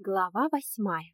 Глава восьмая.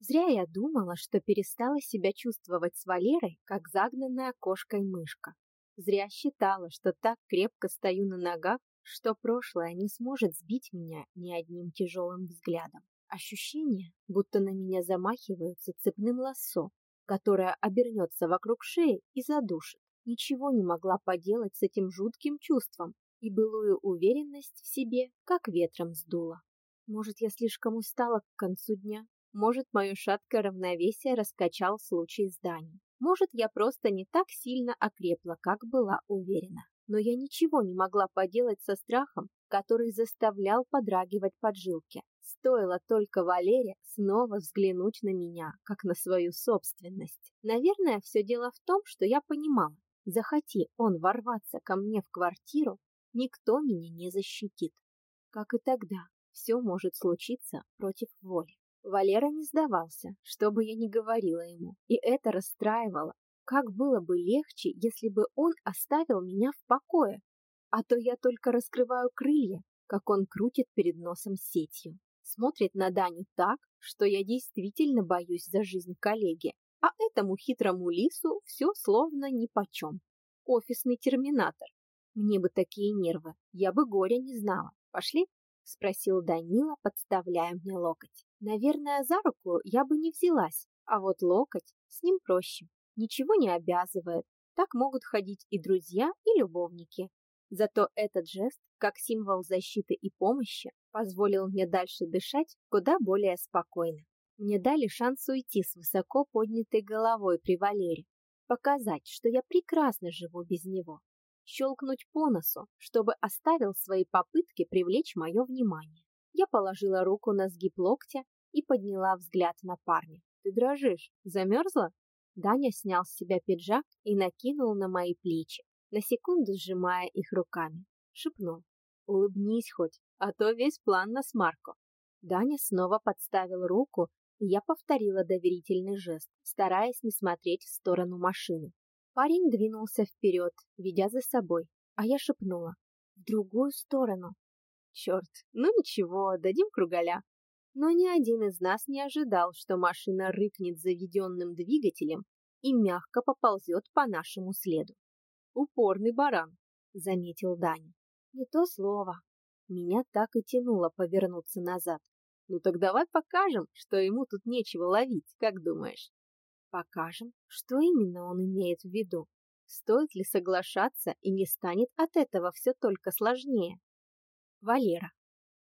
Зря я думала, что перестала себя чувствовать с Валерой, как загнанная кошкой-мышка. Зря считала, что так крепко стою на ногах, что прошлое не сможет сбить меня ни одним тяжелым взглядом. Ощущение, будто на меня замахиваются цепным лассо, которое обернется вокруг шеи и задушит. Ничего не могла поделать с этим жутким чувством, и былую уверенность в себе как ветром сдуло. Может, я слишком устала к концу дня? Может, мое шаткое равновесие раскачал случай зданий? Может, я просто не так сильно окрепла, как была уверена? Но я ничего не могла поделать со страхом, который заставлял подрагивать поджилки. Стоило только Валере снова взглянуть на меня, как на свою собственность. Наверное, все дело в том, что я понимала, захоти он ворваться ко мне в квартиру, никто меня не защитит. Как и тогда, все может случиться против воли. Валера не сдавался, что бы я ни говорила ему, и это расстраивало. Как было бы легче, если бы он оставил меня в покое, а то я только раскрываю крылья, как он крутит перед носом сетью. Смотрит на Даню так, что я действительно боюсь за жизнь коллеги, а этому хитрому лису все словно нипочем. Офисный терминатор. Мне бы такие нервы, я бы горя не знала. Пошли? — спросил Данила, подставляя мне локоть. Наверное, за руку я бы не взялась, а вот локоть с ним проще. Ничего не обязывает. Так могут ходить и друзья, и любовники. Зато этот жест, как символ защиты и помощи, позволил мне дальше дышать куда более спокойно. Мне дали шанс уйти с высоко поднятой головой при Валере, показать, что я прекрасно живу без него щелкнуть по носу, чтобы оставил свои попытки привлечь мое внимание. Я положила руку на сгиб локтя и подняла взгляд на парня. «Ты дрожишь. Замерзла?» Даня снял с себя пиджак и накинул на мои плечи, на секунду сжимая их руками. Шепнул. «Улыбнись хоть, а то весь план на смарку». Даня снова подставил руку, и я повторила доверительный жест, стараясь не смотреть в сторону машины. Парень двинулся вперед, ведя за собой, а я шепнула. В другую сторону. Черт, ну ничего, дадим кругаля. Но ни один из нас не ожидал, что машина рыкнет заведенным двигателем и мягко поползет по нашему следу. Упорный баран, заметил Даня. Не то слово. Меня так и тянуло повернуться назад. Ну так давай покажем, что ему тут нечего ловить, как думаешь? Покажем, что именно он имеет в виду. Стоит ли соглашаться и не станет от этого все только сложнее? Валера.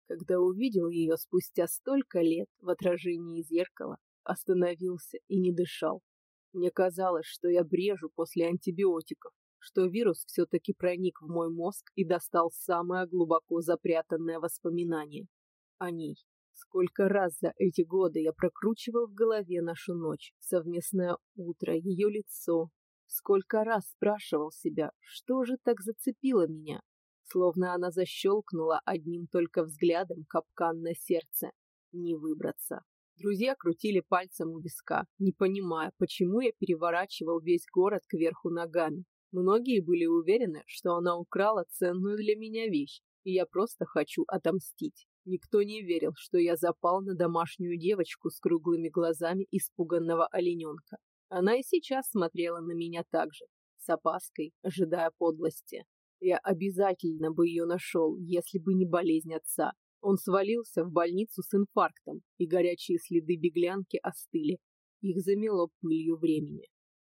Когда увидел ее спустя столько лет в отражении зеркала, остановился и не дышал. Мне казалось, что я брежу после антибиотиков, что вирус все-таки проник в мой мозг и достал самое глубоко запрятанное воспоминание о ней. Сколько раз за эти годы я прокручивал в голове нашу ночь, совместное утро, ее лицо. Сколько раз спрашивал себя, что же так зацепило меня, словно она защелкнула одним только взглядом капкан на сердце. Не выбраться. Друзья крутили пальцем у виска, не понимая, почему я переворачивал весь город кверху ногами. Многие были уверены, что она украла ценную для меня вещь, и я просто хочу отомстить. Никто не верил, что я запал на домашнюю девочку с круглыми глазами испуганного олененка. Она и сейчас смотрела на меня так же, с опаской, ожидая подлости. Я обязательно бы ее нашел, если бы не болезнь отца. Он свалился в больницу с инфарктом, и горячие следы беглянки остыли. Их замело пылью времени.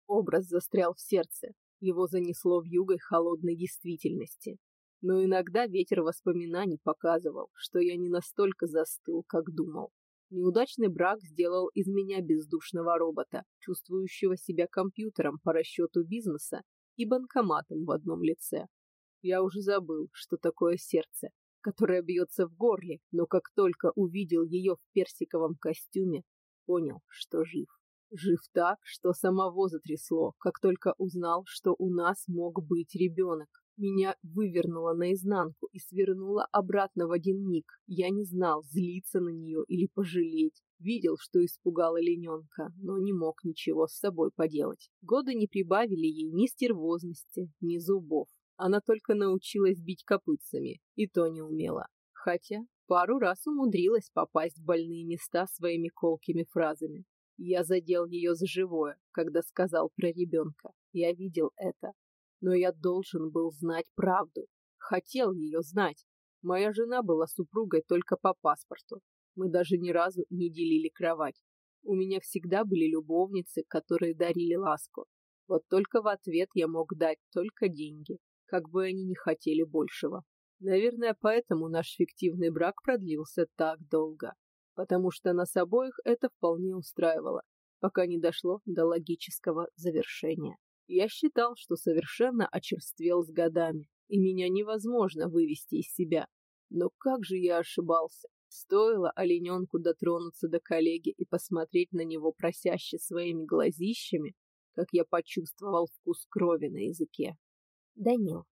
Образ застрял в сердце, его занесло в югой холодной действительности но иногда ветер воспоминаний показывал, что я не настолько застыл, как думал. Неудачный брак сделал из меня бездушного робота, чувствующего себя компьютером по расчету бизнеса и банкоматом в одном лице. Я уже забыл, что такое сердце, которое бьется в горле, но как только увидел ее в персиковом костюме, понял, что жив. Жив так, что самого затрясло, как только узнал, что у нас мог быть ребенок. Меня вывернуло наизнанку и свернуло обратно в один миг. Я не знал, злиться на нее или пожалеть. Видел, что испугал олененка, но не мог ничего с собой поделать. Годы не прибавили ей ни стервозности, ни зубов. Она только научилась бить копытцами, и то не умела. Хотя, Пару раз умудрилась попасть в больные места своими колкими фразами. Я задел ее за живое, когда сказал про ребенка. Я видел это. Но я должен был знать правду. Хотел ее знать. Моя жена была супругой только по паспорту. Мы даже ни разу не делили кровать. У меня всегда были любовницы, которые дарили ласку. Вот только в ответ я мог дать только деньги, как бы они ни хотели большего. Наверное, поэтому наш фиктивный брак продлился так долго, потому что нас обоих это вполне устраивало, пока не дошло до логического завершения. Я считал, что совершенно очерствел с годами, и меня невозможно вывести из себя. Но как же я ошибался. Стоило олененку дотронуться до коллеги и посмотреть на него просяще своими глазищами, как я почувствовал вкус крови на языке. Данил,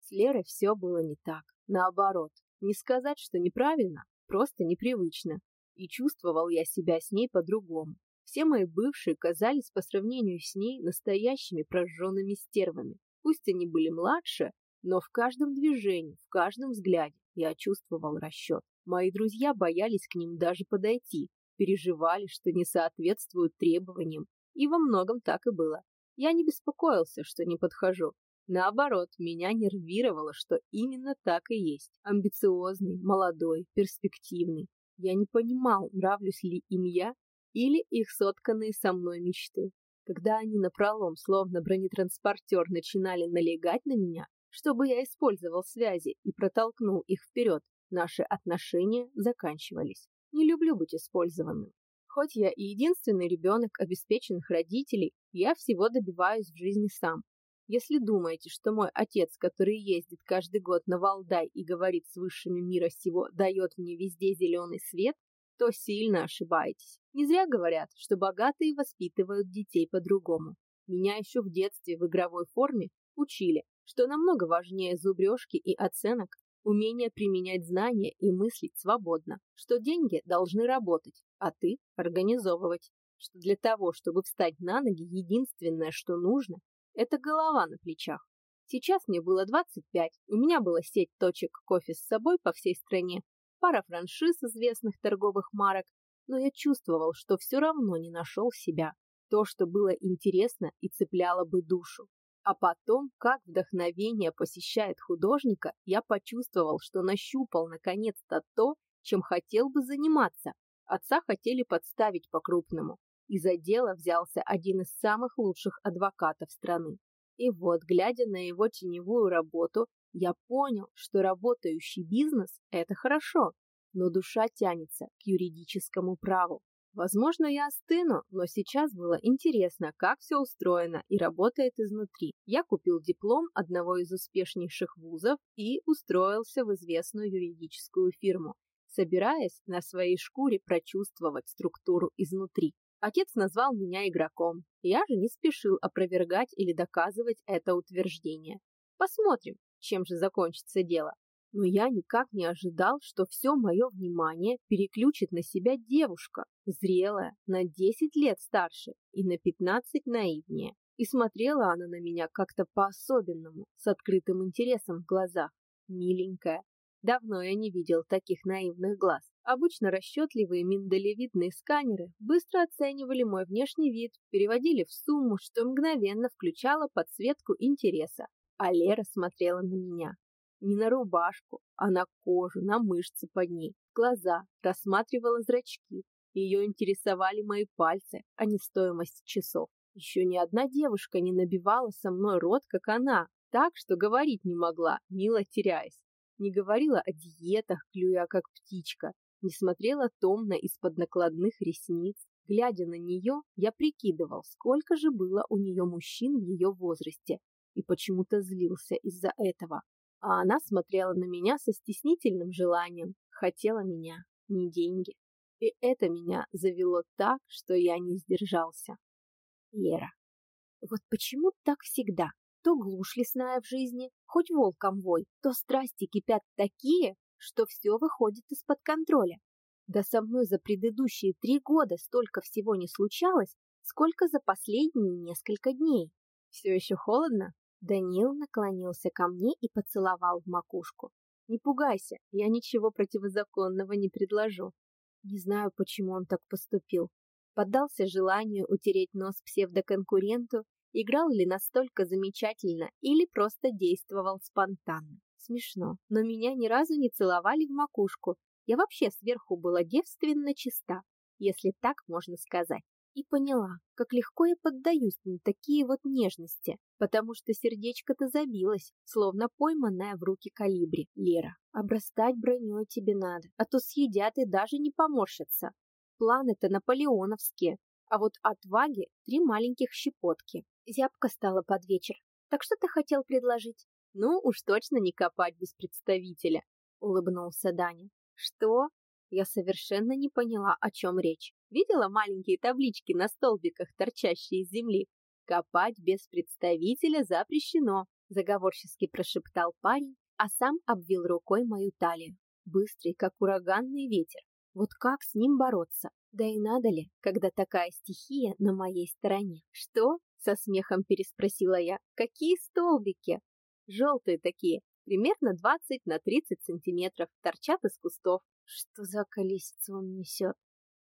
с Лерой все было не так. Наоборот, не сказать, что неправильно, просто непривычно. И чувствовал я себя с ней по-другому. Все мои бывшие казались по сравнению с ней настоящими прожженными стервами. Пусть они были младше, но в каждом движении, в каждом взгляде я чувствовал расчет. Мои друзья боялись к ним даже подойти, переживали, что не соответствуют требованиям, и во многом так и было. Я не беспокоился, что не подхожу, Наоборот, меня нервировало, что именно так и есть. Амбициозный, молодой, перспективный. Я не понимал, нравлюсь ли им я или их сотканные со мной мечты. Когда они напролом, словно бронетранспортер, начинали налегать на меня, чтобы я использовал связи и протолкнул их вперед, наши отношения заканчивались. Не люблю быть использованным. Хоть я и единственный ребенок обеспеченных родителей, я всего добиваюсь в жизни сам, если думаете, что мой отец, который ездит каждый год на Валдай и говорит с высшими мира сего, дает мне везде зеленый свет, то сильно ошибаетесь. Не зря говорят, что богатые воспитывают детей по-другому. Меня еще в детстве в игровой форме учили, что намного важнее зубрежки и оценок умение применять знания и мыслить свободно, что деньги должны работать, а ты организовывать, что для того, чтобы встать на ноги, единственное, что нужно, это голова на плечах. Сейчас мне было 25, у меня была сеть точек кофе с собой по всей стране, пара франшиз известных торговых марок, но я чувствовал, что все равно не нашел себя. То, что было интересно и цепляло бы душу. А потом, как вдохновение посещает художника, я почувствовал, что нащупал наконец-то то, чем хотел бы заниматься. Отца хотели подставить по-крупному и за дело взялся один из самых лучших адвокатов страны. И вот, глядя на его теневую работу, я понял, что работающий бизнес – это хорошо, но душа тянется к юридическому праву. Возможно, я остыну, но сейчас было интересно, как все устроено и работает изнутри. Я купил диплом одного из успешнейших вузов и устроился в известную юридическую фирму, собираясь на своей шкуре прочувствовать структуру изнутри. Отец назвал меня игроком. Я же не спешил опровергать или доказывать это утверждение. Посмотрим, чем же закончится дело. Но я никак не ожидал, что все мое внимание переключит на себя девушка, зрелая, на 10 лет старше и на 15 наивнее. И смотрела она на меня как-то по-особенному, с открытым интересом в глазах. Миленькая. Давно я не видел таких наивных глаз. Обычно расчетливые миндалевидные сканеры быстро оценивали мой внешний вид, переводили в сумму, что мгновенно включало подсветку интереса. А Лера смотрела на меня. Не на рубашку, а на кожу, на мышцы под ней, глаза, рассматривала зрачки. Ее интересовали мои пальцы, а не стоимость часов. Еще ни одна девушка не набивала со мной рот, как она, так что говорить не могла, мило теряясь. Не говорила о диетах, клюя как птичка, не смотрела томно из-под накладных ресниц. Глядя на нее, я прикидывал, сколько же было у нее мужчин в ее возрасте, и почему-то злился из-за этого. А она смотрела на меня со стеснительным желанием, хотела меня, не деньги. И это меня завело так, что я не сдержался. Лера. Вот почему так всегда? То глушь лесная в жизни, хоть волком вой, то страсти кипят такие, что все выходит из-под контроля. Да со мной за предыдущие три года столько всего не случалось, сколько за последние несколько дней. Все еще холодно? Данил наклонился ко мне и поцеловал в макушку. Не пугайся, я ничего противозаконного не предложу. Не знаю, почему он так поступил. Поддался желанию утереть нос псевдоконкуренту, играл ли настолько замечательно или просто действовал спонтанно. Смешно, но меня ни разу не целовали в макушку. Я вообще сверху была девственно чиста, если так можно сказать и поняла, как легко я поддаюсь на такие вот нежности, потому что сердечко-то забилось, словно пойманная в руки калибри. Лера, обрастать броней тебе надо, а то съедят и даже не поморщатся. Планы-то наполеоновские, а вот отваги три маленьких щепотки. Зябко стало под вечер. Так что ты хотел предложить? Ну, уж точно не копать без представителя, улыбнулся Даня. Что? Я совершенно не поняла, о чем речь. Видела маленькие таблички на столбиках, торчащие из земли? Копать без представителя запрещено, заговорчески прошептал парень, а сам обвил рукой мою талию. Быстрый, как ураганный ветер. Вот как с ним бороться? Да и надо ли, когда такая стихия на моей стороне? Что? Со смехом переспросила я. Какие столбики? Желтые такие, примерно 20 на 30 сантиметров, торчат из кустов. Что за колесицу он несет?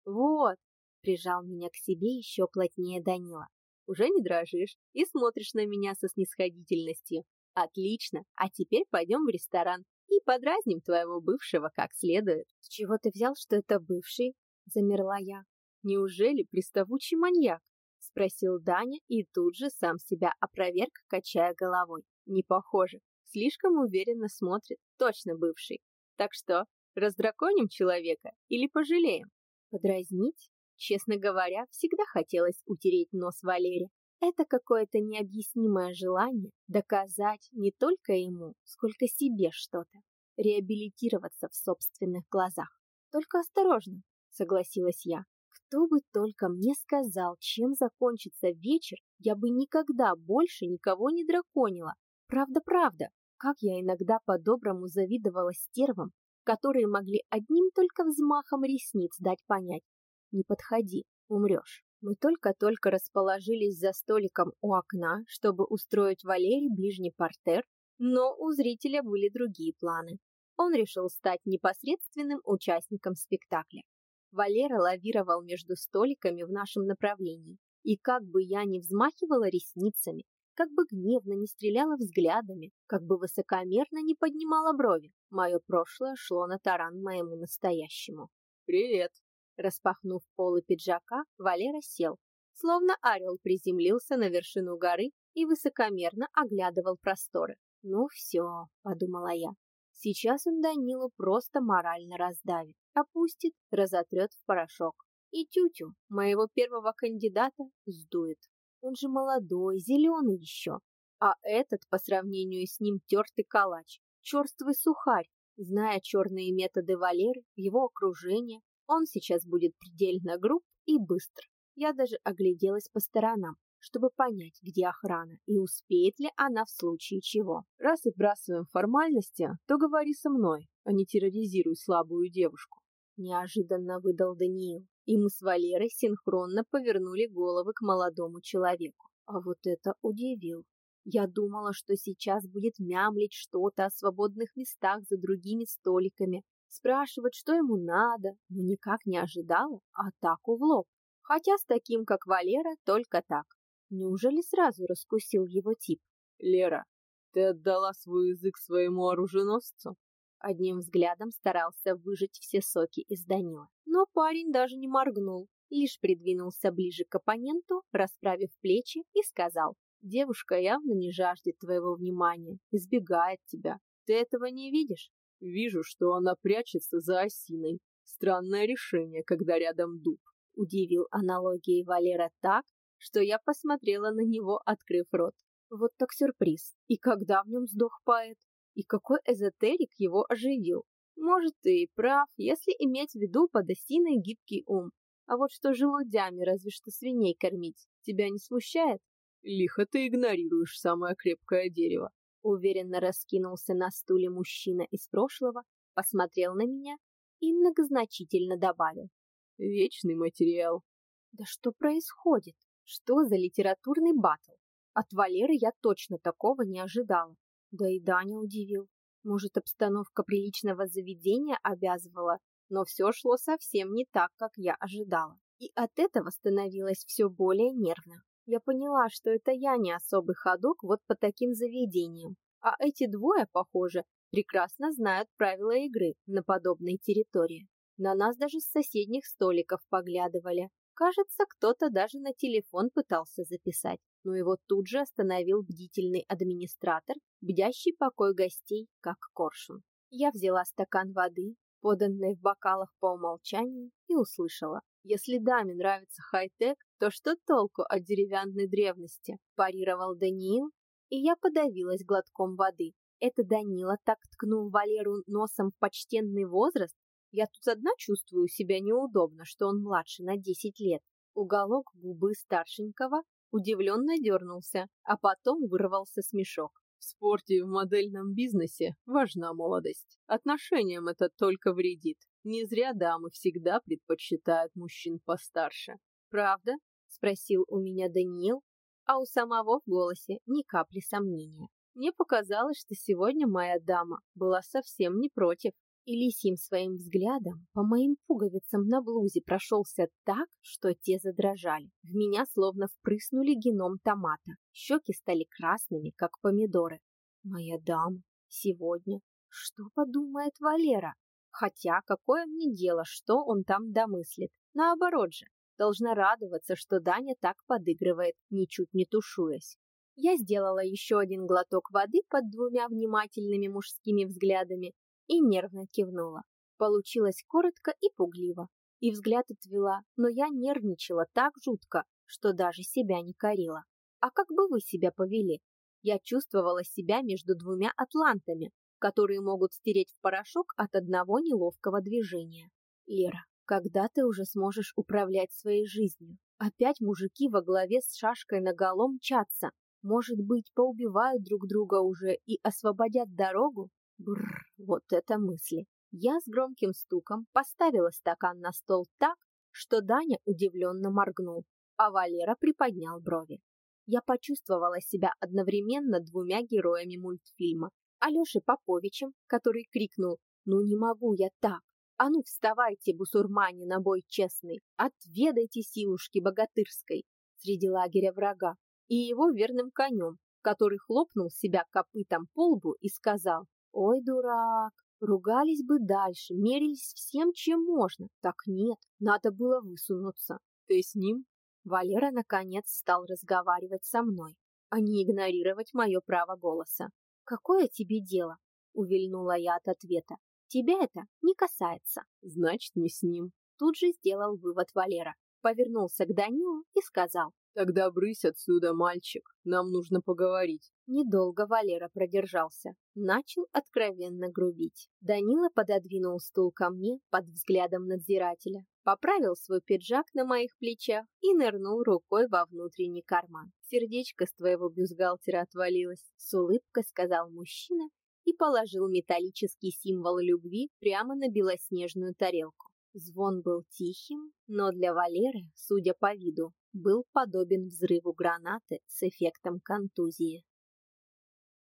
Вот, прижал меня к себе еще плотнее Данила. Уже не дрожишь и смотришь на меня со снисходительностью. Отлично, а теперь пойдем в ресторан и подразним твоего бывшего как следует. С чего ты взял, что это бывший? Замерла я. Неужели приставучий маньяк? Спросил Даня и тут же сам себя опроверг, качая головой. Не похоже. Слишком уверенно смотрит. Точно бывший. Так что, раздраконим человека или пожалеем? Подразнить? Честно говоря, всегда хотелось утереть нос Валере. Это какое-то необъяснимое желание доказать не только ему, сколько себе что-то, реабилитироваться в собственных глазах. Только осторожно, согласилась я. Кто бы только мне сказал, чем закончится вечер, я бы никогда больше никого не драконила. Правда-правда, как я иногда по-доброму завидовала стервам, которые могли одним только взмахом ресниц дать понять «Не подходи, умрешь». Мы только-только расположились за столиком у окна, чтобы устроить Валерий ближний портер, но у зрителя были другие планы. Он решил стать непосредственным участником спектакля. Валера лавировал между столиками в нашем направлении, и как бы я ни взмахивала ресницами, как бы гневно не стреляла взглядами, как бы высокомерно не поднимала брови. Мое прошлое шло на таран моему настоящему. «Привет!» Распахнув полы пиджака, Валера сел, словно орел приземлился на вершину горы и высокомерно оглядывал просторы. «Ну все», — подумала я, — «сейчас он Данилу просто морально раздавит, опустит, разотрет в порошок. И тютю, моего первого кандидата, сдует». Он же молодой, зеленый еще. А этот, по сравнению с ним, тертый калач, черствый сухарь. Зная черные методы Валеры, его окружение, он сейчас будет предельно груб и быстр. Я даже огляделась по сторонам, чтобы понять, где охрана и успеет ли она в случае чего. Раз отбрасываем формальности, то говори со мной, а не терроризируй слабую девушку. Неожиданно выдал Даниил и мы с Валерой синхронно повернули головы к молодому человеку. А вот это удивил. Я думала, что сейчас будет мямлить что-то о свободных местах за другими столиками, спрашивать, что ему надо, но никак не ожидала атаку в лоб. Хотя с таким, как Валера, только так. Неужели сразу раскусил его тип? Лера, ты отдала свой язык своему оруженосцу? Одним взглядом старался выжать все соки из Данила. Но парень даже не моргнул, лишь придвинулся ближе к оппоненту, расправив плечи и сказал, «Девушка явно не жаждет твоего внимания, избегает тебя. Ты этого не видишь?» «Вижу, что она прячется за осиной. Странное решение, когда рядом дуб», — удивил аналогией Валера так, что я посмотрела на него, открыв рот. Вот так сюрприз. И когда в нем сдох поэт? И какой эзотерик его оживил. Может, ты и прав, если иметь в виду под осиной гибкий ум. А вот что желудями разве что свиней кормить, тебя не смущает? Лихо ты игнорируешь самое крепкое дерево. Уверенно раскинулся на стуле мужчина из прошлого, посмотрел на меня и многозначительно добавил. Вечный материал. Да что происходит? Что за литературный батл? От Валеры я точно такого не ожидала. Да и Даня удивил. Может, обстановка приличного заведения обязывала, но все шло совсем не так, как я ожидала. И от этого становилось все более нервно. Я поняла, что это я не особый ходок вот по таким заведениям, а эти двое, похоже, прекрасно знают правила игры на подобной территории. На нас даже с соседних столиков поглядывали. Кажется, кто-то даже на телефон пытался записать, но его тут же остановил бдительный администратор, бдящий покой гостей, как коршун. Я взяла стакан воды, поданной в бокалах по умолчанию, и услышала. Если даме нравится хай-тек, то что толку от деревянной древности? Парировал Даниил, и я подавилась глотком воды. Это Данила так ткнул Валеру носом в почтенный возраст? Я тут одна чувствую себя неудобно, что он младше на 10 лет. Уголок губы старшенького удивленно дернулся, а потом вырвался смешок. В спорте и в модельном бизнесе важна молодость. Отношениям это только вредит. Не зря дамы всегда предпочитают мужчин постарше. Правда? Спросил у меня Даниил, а у самого в голосе ни капли сомнения. Мне показалось, что сегодня моя дама была совсем не против и лисьим своим взглядом по моим пуговицам на блузе прошелся так, что те задрожали. В меня словно впрыснули геном томата. Щеки стали красными, как помидоры. Моя дама, сегодня. Что подумает Валера? Хотя, какое мне дело, что он там домыслит? Наоборот же, должна радоваться, что Даня так подыгрывает, ничуть не тушуясь. Я сделала еще один глоток воды под двумя внимательными мужскими взглядами и нервно кивнула. Получилось коротко и пугливо. И взгляд отвела, но я нервничала так жутко, что даже себя не корила. А как бы вы себя повели? Я чувствовала себя между двумя атлантами, которые могут стереть в порошок от одного неловкого движения. Лера, когда ты уже сможешь управлять своей жизнью? Опять мужики во главе с шашкой наголо мчатся. Может быть, поубивают друг друга уже и освободят дорогу? Бррр, вот это мысли. Я с громким стуком поставила стакан на стол так, что Даня удивленно моргнул, а Валера приподнял брови. Я почувствовала себя одновременно двумя героями мультфильма. Алёшей Поповичем, который крикнул «Ну не могу я так! А ну вставайте, бусурмане, на бой честный! Отведайте силушки богатырской!» среди лагеря врага, и его верным конем, который хлопнул себя копытом по лбу и сказал Ой, дурак, ругались бы дальше, мерились всем, чем можно. Так нет, надо было высунуться. Ты с ним? Валера наконец стал разговаривать со мной, а не игнорировать мое право голоса. Какое тебе дело? Увильнула я от ответа. Тебя это не касается. Значит, не с ним. Тут же сделал вывод Валера. Повернулся к Данилу и сказал. Тогда брысь отсюда, мальчик. Нам нужно поговорить. Недолго Валера продержался. Начал откровенно грубить. Данила пододвинул стул ко мне под взглядом надзирателя, поправил свой пиджак на моих плечах и нырнул рукой во внутренний карман. Сердечко с твоего бюстгальтера отвалилось, с улыбкой сказал мужчина и положил металлический символ любви прямо на белоснежную тарелку. Звон был тихим, но для Валеры, судя по виду, был подобен взрыву гранаты с эффектом контузии.